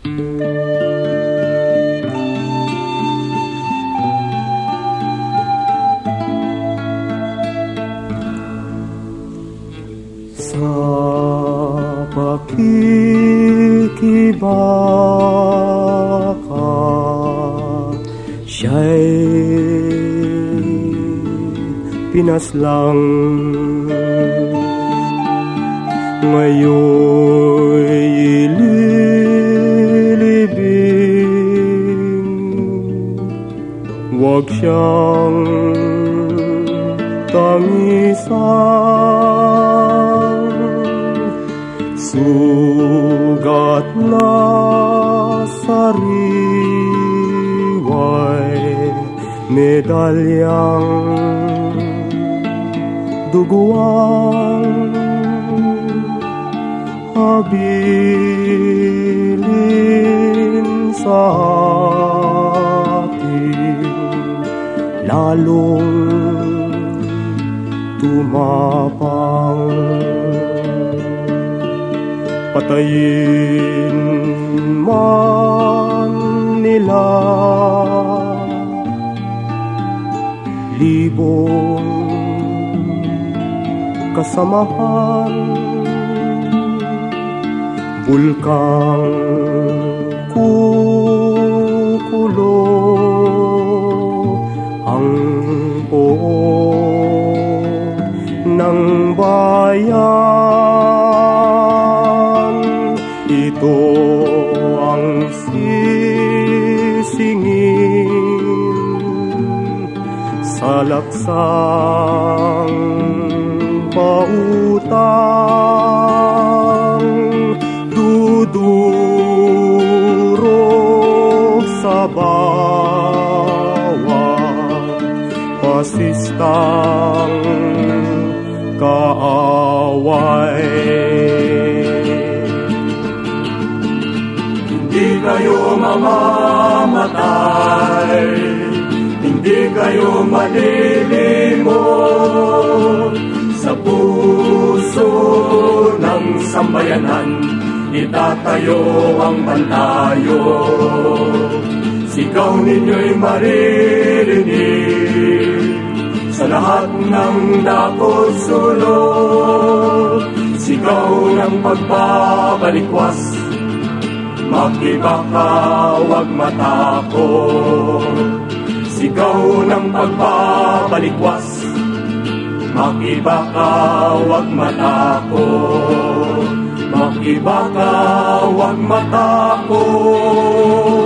Sa pakikibaka Siya'y pinaslang Ngayon'y 웍샹 땅이상 수갓나 사리와의 메달량 두구왕 하빌린 사 lalong tumapang Patayin man nila. Libong kasamahan. Bulkang kukulo ng bayan. Ito ang sisingin Sa laksang pautang. Dudurog sa bawat pasistang Hindi kayo mamamatay. Hindi kayo malilimot Sa puso ng sambayanan Itatayo ang bantayo. Sigaw ninyo'y maririnig Sa lahat ng dakot sulok Sigaw ng pagbabalikwas Makiba ka, huwag matakot. Sigaw ng pagbabalikwas Makiba ka, huwag matakot. Makiba ka, huwag matakot